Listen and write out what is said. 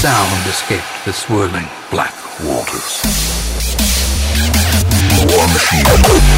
sound escaped the swirling black waters. War Machine.